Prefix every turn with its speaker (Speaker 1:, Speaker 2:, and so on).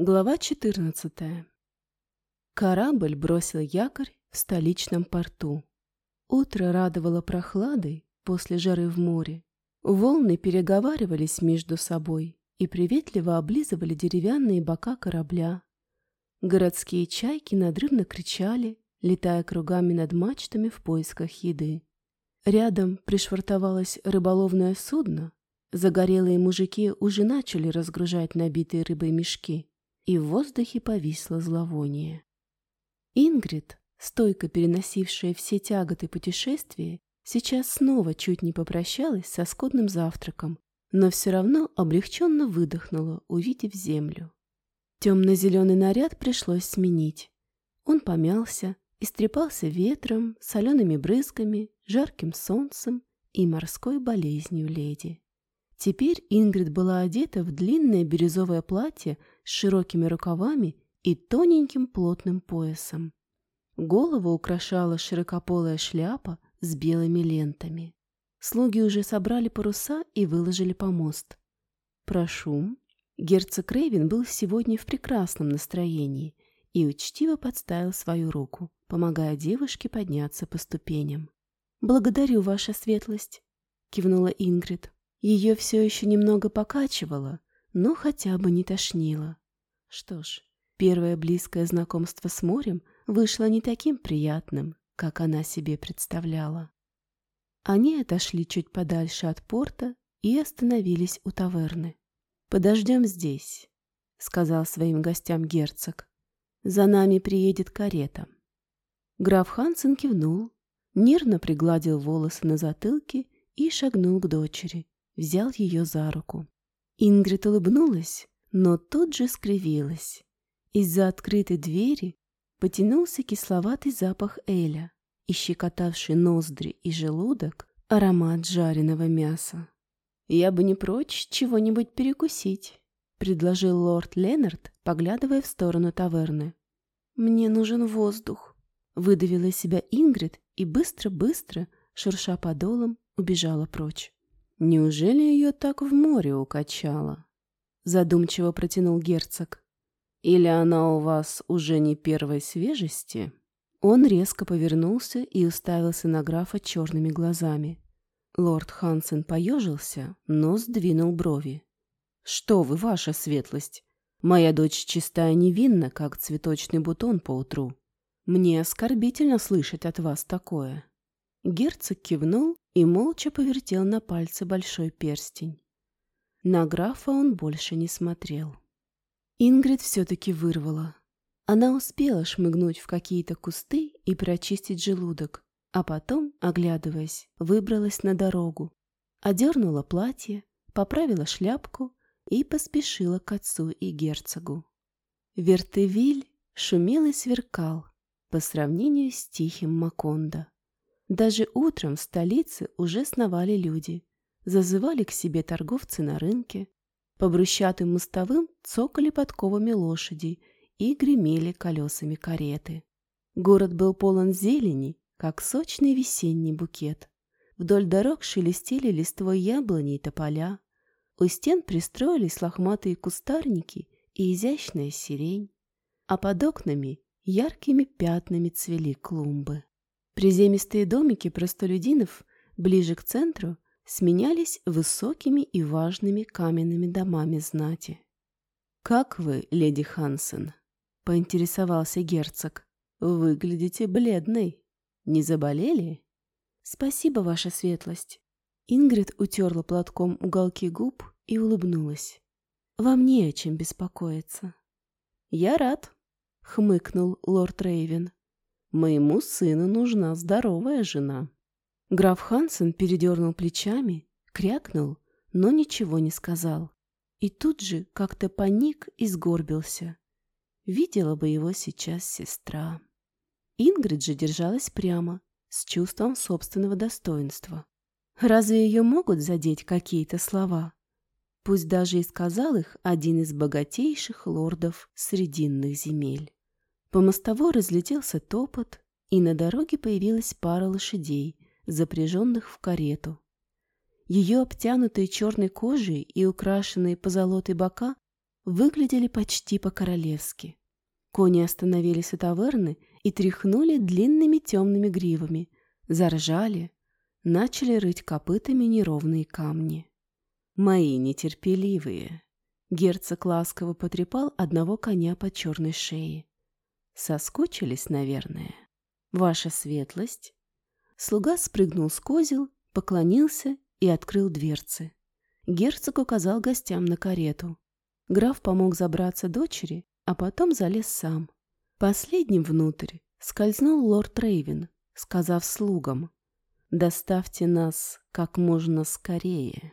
Speaker 1: Глава 14. Корабль бросил якорь в столичном порту. Утро радовало прохладой после жары в море. Волны переговаривались между собой и приветливо облизывали деревянные бока корабля. Городские чайки надрывно кричали, летая кругами над мачтами в поисках еды. Рядом пришвартовалось рыболовное судно. Загорелые мужики уже начали разгружать набитые рыбой мешки и в воздухе повисло зловоние. Ингрид, стойко переносившая все тяготы путешествия, сейчас снова чуть не попрощалась со скудным завтраком, но все равно облегченно выдохнула, увидев землю. Темно-зеленый наряд пришлось сменить. Он помялся, истрепался ветром, солеными брызгами, жарким солнцем и морской болезнью леди. Теперь Ингрид была одета в длинное бирюзовое платье с широкими рукавами и тоненьким плотным поясом. Голову украшала широкополая шляпа с белыми лентами. Слуги уже собрали паруса и выложили помост. «Прошу». Герцог Рейвен был сегодня в прекрасном настроении и учтиво подставил свою руку, помогая девушке подняться по ступеням. «Благодарю, ваша светлость», — кивнула Ингрид. Ее все еще немного покачивало, но хотя бы не тошнило. Что ж, первое близкое знакомство с морем вышло не таким приятным, как она себе представляла. Они отошли чуть подальше от порта и остановились у таверны. «Подождем здесь», — сказал своим гостям герцог. «За нами приедет карета». Граф Хансен кивнул, нервно пригладил волосы на затылке и шагнул к дочери, взял ее за руку. Ингрид улыбнулась, но тут же скривилась. Из-за открытой двери потянулся кисловатый запах эля и щекотавший ноздри и желудок аромат жареного мяса. «Я бы не прочь чего-нибудь перекусить», — предложил лорд Леннард, поглядывая в сторону таверны. «Мне нужен воздух», — выдавила из себя Ингрид и быстро-быстро, шурша подолом, убежала прочь. Неужели ее так в море укачало? Задумчиво протянул герцог. Или она у вас уже не первой свежести? Он резко повернулся и уставился на графа черными глазами. Лорд Хансен поежился, но сдвинул брови. «Что вы, ваша светлость? Моя дочь чистая невинна, как цветочный бутон по утру. Мне оскорбительно слышать от вас такое». Герцог кивнул и молча повертел на пальце большой перстень. На графа он больше не смотрел. Ингрид все-таки вырвала. Она успела шмыгнуть в какие-то кусты и прочистить желудок, а потом, оглядываясь, выбралась на дорогу, одернула платье, поправила шляпку и поспешила к отцу и герцогу. Вертевиль шумел и сверкал по сравнению с тихим Макондо. Даже утром в столице уже сновали люди, зазывали к себе торговцы на рынке, по брусчатым мостовым цокали подковами лошади и гремели колесами кареты. Город был полон зелени, как сочный весенний букет. Вдоль дорог шелестели листвой яблони и тополя. У стен пристроились лохматые кустарники и изящная сирень, а под окнами яркими пятнами цвели клумбы. Приземистые домики простолюдинов ближе к центру сменялись высокими и важными каменными домами знати. «Как вы, леди Хансен?» — поинтересовался герцог. «Выглядите бледной. Не заболели?» «Спасибо, ваша светлость». Ингрид утерла платком уголки губ и улыбнулась. «Вам не о чем беспокоиться». «Я рад», — хмыкнул лорд Рейвен. Моему сыну нужна здоровая жена. Граф Хансен передернул плечами, крякнул, но ничего не сказал. И тут же как-то паник и сгорбился. Видела бы его сейчас сестра. Ингрид же держалась прямо, с чувством собственного достоинства. Разве ее могут задеть какие-то слова? Пусть даже и сказал их один из богатейших лордов Срединных земель. По мостовой разлетелся топот, и на дороге появилась пара лошадей, запряженных в карету. Ее обтянутые черной кожей и украшенные позолотой бока выглядели почти по-королевски. Кони остановились у таверны и тряхнули длинными темными гривами, заржали, начали рыть копытами неровные камни. «Мои нетерпеливые!» Герцог ласково потрепал одного коня по черной шее. «Соскучились, наверное. Ваша светлость?» Слуга спрыгнул с козел, поклонился и открыл дверцы. Герцог указал гостям на карету. Граф помог забраться дочери, а потом залез сам. Последним внутрь скользнул лорд Рейвен, сказав слугам, «Доставьте нас как можно скорее».